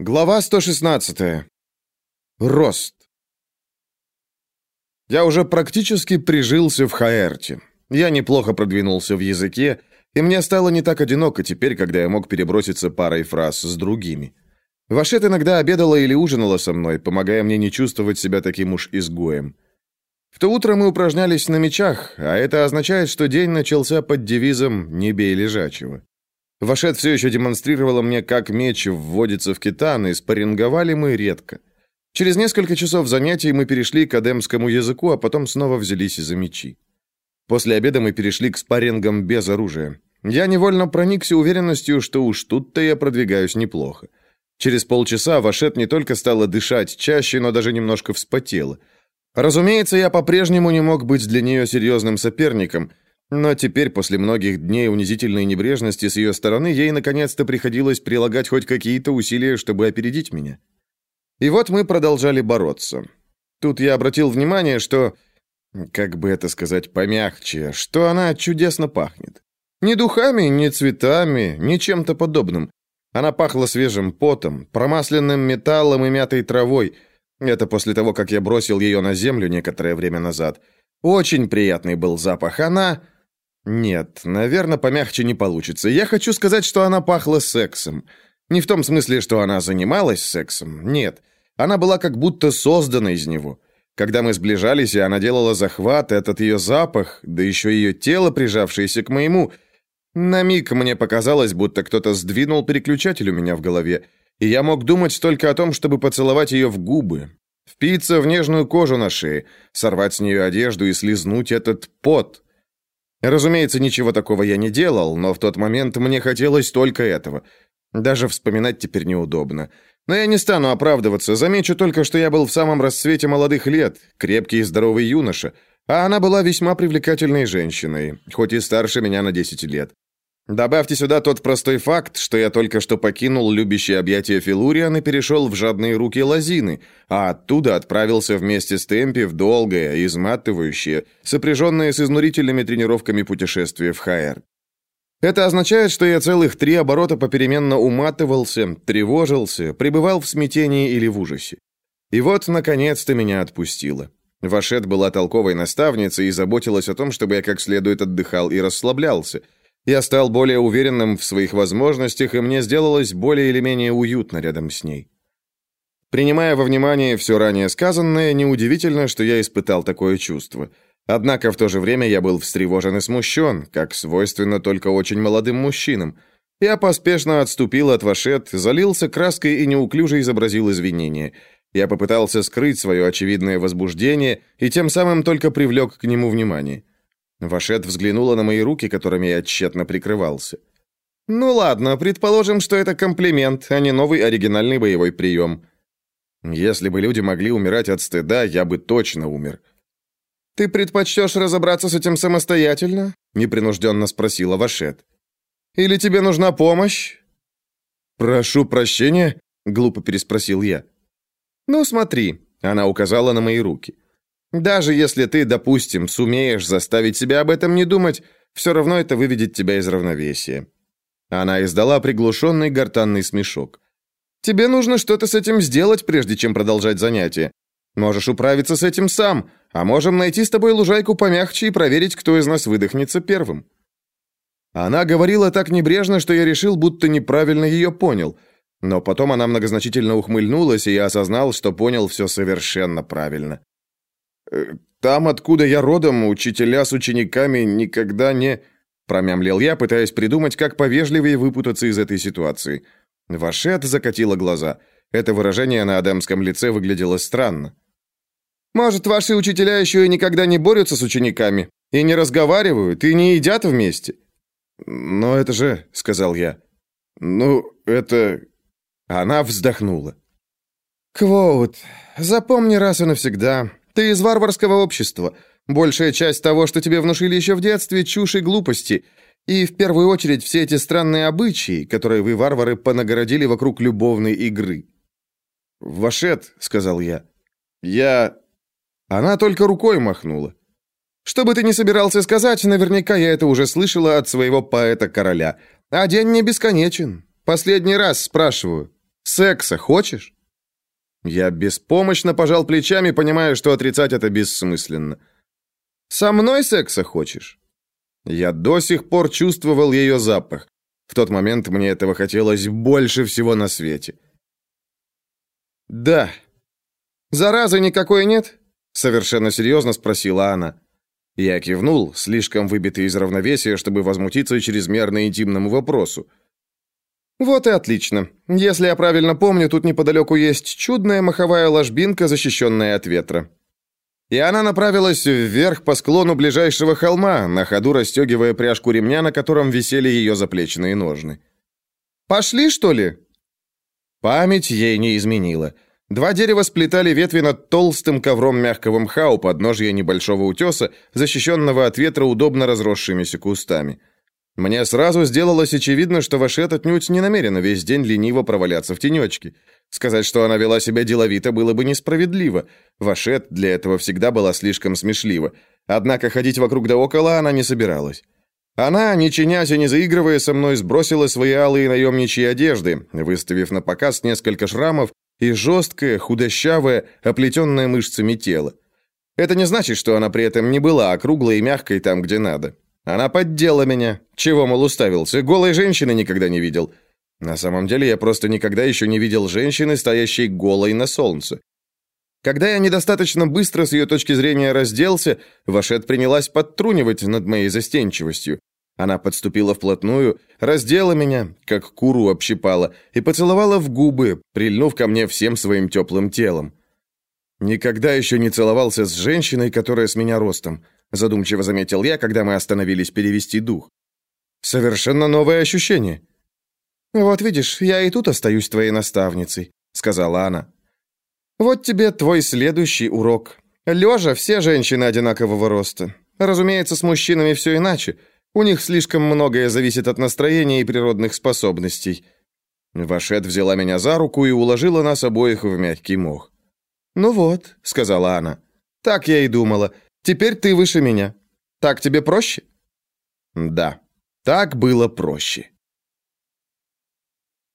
Глава 116. Рост. Я уже практически прижился в Хаэрте. Я неплохо продвинулся в языке, и мне стало не так одиноко теперь, когда я мог переброситься парой фраз с другими. Вашет иногда обедала или ужинала со мной, помогая мне не чувствовать себя таким уж изгоем. В то утро мы упражнялись на мечах, а это означает, что день начался под девизом «Не бей лежачего». Вашет все еще демонстрировала мне, как меч вводится в китан, и спарринговали мы редко. Через несколько часов занятий мы перешли к адемскому языку, а потом снова взялись за мечи. После обеда мы перешли к спаррингам без оружия. Я невольно проникся уверенностью, что уж тут-то я продвигаюсь неплохо. Через полчаса Вашет не только стала дышать чаще, но даже немножко вспотела. Разумеется, я по-прежнему не мог быть для нее серьезным соперником – но теперь, после многих дней унизительной небрежности с ее стороны, ей наконец-то приходилось прилагать хоть какие-то усилия, чтобы опередить меня. И вот мы продолжали бороться. Тут я обратил внимание, что, как бы это сказать помягче, что она чудесно пахнет. Ни духами, ни цветами, ни чем-то подобным. Она пахла свежим потом, промасленным металлом и мятой травой. Это после того, как я бросил ее на землю некоторое время назад. Очень приятный был запах. Она... Нет, наверное, помягче не получится. Я хочу сказать, что она пахла сексом. Не в том смысле, что она занималась сексом. Нет. Она была как будто создана из него. Когда мы сближались, и она делала захват, этот ее запах, да еще ее тело, прижавшееся к моему... На миг мне показалось, будто кто-то сдвинул переключатель у меня в голове, и я мог думать только о том, чтобы поцеловать ее в губы, впиться в нежную кожу на шее, сорвать с нее одежду и слизнуть этот пот. Разумеется, ничего такого я не делал, но в тот момент мне хотелось только этого. Даже вспоминать теперь неудобно. Но я не стану оправдываться, замечу только, что я был в самом расцвете молодых лет, крепкий и здоровый юноша, а она была весьма привлекательной женщиной, хоть и старше меня на 10 лет. Добавьте сюда тот простой факт, что я только что покинул любящие объятия Филуриан и перешел в жадные руки Лазины, а оттуда отправился вместе с Темпи в долгое, изматывающее, сопряженное с изнурительными тренировками путешествие в Хайер. Это означает, что я целых три оборота попеременно уматывался, тревожился, пребывал в смятении или в ужасе. И вот, наконец-то, меня отпустило. Вашет была толковой наставницей и заботилась о том, чтобы я как следует отдыхал и расслаблялся – я стал более уверенным в своих возможностях, и мне сделалось более или менее уютно рядом с ней. Принимая во внимание все ранее сказанное, неудивительно, что я испытал такое чувство. Однако в то же время я был встревожен и смущен, как свойственно только очень молодым мужчинам. Я поспешно отступил от Вашет, залился краской и неуклюже изобразил извинения. Я попытался скрыть свое очевидное возбуждение и тем самым только привлек к нему внимание. Вашет взглянула на мои руки, которыми я тщетно прикрывался. «Ну ладно, предположим, что это комплимент, а не новый оригинальный боевой прием. Если бы люди могли умирать от стыда, я бы точно умер». «Ты предпочтешь разобраться с этим самостоятельно?» — непринужденно спросила Вашет. «Или тебе нужна помощь?» «Прошу прощения?» — глупо переспросил я. «Ну, смотри», — она указала на мои руки. Даже если ты, допустим, сумеешь заставить себя об этом не думать, все равно это выведет тебя из равновесия». Она издала приглушенный гортанный смешок. «Тебе нужно что-то с этим сделать, прежде чем продолжать занятие. Можешь управиться с этим сам, а можем найти с тобой лужайку помягче и проверить, кто из нас выдохнется первым». Она говорила так небрежно, что я решил, будто неправильно ее понял. Но потом она многозначительно ухмыльнулась, и я осознал, что понял все совершенно правильно. Э, там, откуда я родом, учителя с учениками никогда не...» Промямлил я, пытаясь придумать, как повежливее выпутаться из этой ситуации. Вашет закатила глаза. Это выражение на адамском лице выглядело странно. «Может, ваши учителя еще и никогда не борются с учениками? И не разговаривают, и не едят вместе?» «Но это же...» — сказал я. «Ну, это...» Она вздохнула. «Квоут, запомни раз и навсегда. Ты из варварского общества. Большая часть того, что тебе внушили еще в детстве, чушь и глупости. И в первую очередь все эти странные обычаи, которые вы, варвары, понагородили вокруг любовной игры. «Вашет», — сказал я. «Я...» Она только рукой махнула. «Что бы ты ни собирался сказать, наверняка я это уже слышала от своего поэта-короля. А день не бесконечен. Последний раз спрашиваю. Секса хочешь?» Я беспомощно пожал плечами, понимая, что отрицать это бессмысленно. «Со мной секса хочешь?» Я до сих пор чувствовал ее запах. В тот момент мне этого хотелось больше всего на свете. «Да». «Заразы никакой нет?» Совершенно серьезно спросила она. Я кивнул, слишком выбитый из равновесия, чтобы возмутиться чрезмерно интимному вопросу. «Вот и отлично. Если я правильно помню, тут неподалеку есть чудная маховая ложбинка, защищенная от ветра». И она направилась вверх по склону ближайшего холма, на ходу расстегивая пряжку ремня, на котором висели ее заплечные ножны. «Пошли, что ли?» Память ей не изменила. Два дерева сплетали ветви над толстым ковром мягкого мха у подножия небольшого утеса, защищенного от ветра удобно разросшимися кустами. Мне сразу сделалось очевидно, что Вашет отнюдь не намерена весь день лениво проваляться в тенечке. Сказать, что она вела себя деловито, было бы несправедливо. Вашет для этого всегда была слишком смешлива. Однако ходить вокруг да около она не собиралась. Она, не чинясь и не заигрывая со мной, сбросила свои алые наемничьи одежды, выставив на показ несколько шрамов и жесткое, худощавое, оплетенное мышцами тело. Это не значит, что она при этом не была округлой и мягкой там, где надо. Она поддела меня. Чего, мол, уставился? Голой женщины никогда не видел. На самом деле, я просто никогда еще не видел женщины, стоящей голой на солнце. Когда я недостаточно быстро с ее точки зрения разделся, Вашет принялась подтрунивать над моей застенчивостью. Она подступила вплотную, раздела меня, как куру общипала, и поцеловала в губы, прильнув ко мне всем своим теплым телом. Никогда еще не целовался с женщиной, которая с меня ростом задумчиво заметил я, когда мы остановились перевести дух. Совершенно новое ощущение. Вот видишь, я и тут остаюсь твоей наставницей, сказала она. Вот тебе твой следующий урок. Лежа все женщины одинакового роста. Разумеется, с мужчинами все иначе. У них слишком многое зависит от настроения и природных способностей. Вашет взяла меня за руку и уложила нас обоих в мягкий мох. «Ну вот», — сказала она, — «так я и думала. Теперь ты выше меня. Так тебе проще?» «Да, так было проще».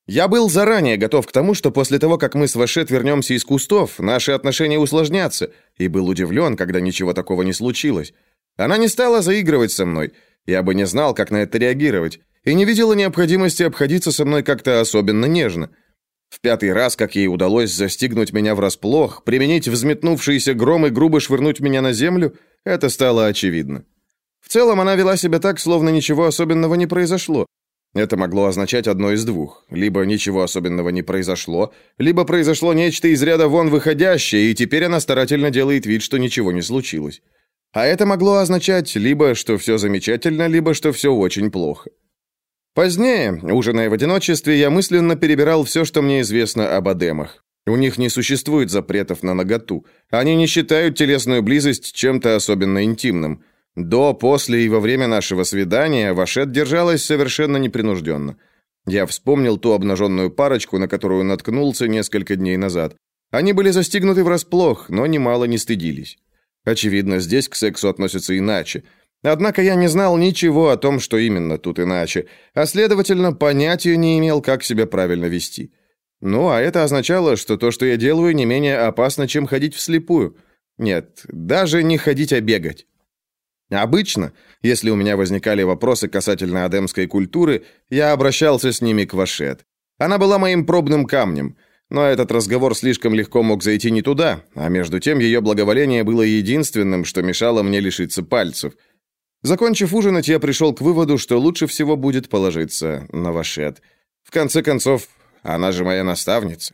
Я был заранее готов к тому, что после того, как мы с Вашет вернемся из кустов, наши отношения усложнятся, и был удивлен, когда ничего такого не случилось. Она не стала заигрывать со мной, я бы не знал, как на это реагировать, и не видела необходимости обходиться со мной как-то особенно нежно. В пятый раз, как ей удалось застигнуть меня врасплох, применить взметнувшийся гром и грубо швырнуть меня на землю, это стало очевидно. В целом она вела себя так, словно ничего особенного не произошло. Это могло означать одно из двух. Либо ничего особенного не произошло, либо произошло нечто из ряда вон выходящее, и теперь она старательно делает вид, что ничего не случилось. А это могло означать либо, что все замечательно, либо, что все очень плохо. Позднее, ужиная в одиночестве, я мысленно перебирал все, что мне известно об адемах. У них не существует запретов на наготу. Они не считают телесную близость чем-то особенно интимным. До, после и во время нашего свидания Вашет держалась совершенно непринужденно. Я вспомнил ту обнаженную парочку, на которую наткнулся несколько дней назад. Они были застигнуты врасплох, но немало не стыдились. Очевидно, здесь к сексу относятся иначе – Однако я не знал ничего о том, что именно тут иначе, а следовательно, понятия не имел, как себя правильно вести. Ну, а это означало, что то, что я делаю, не менее опасно, чем ходить вслепую. Нет, даже не ходить, а бегать. Обычно, если у меня возникали вопросы касательно адемской культуры, я обращался с ними к Вашет. Она была моим пробным камнем, но этот разговор слишком легко мог зайти не туда, а между тем ее благоволение было единственным, что мешало мне лишиться пальцев – Закончив ужинать, я пришел к выводу, что лучше всего будет положиться на Вашет. В конце концов, она же моя наставница.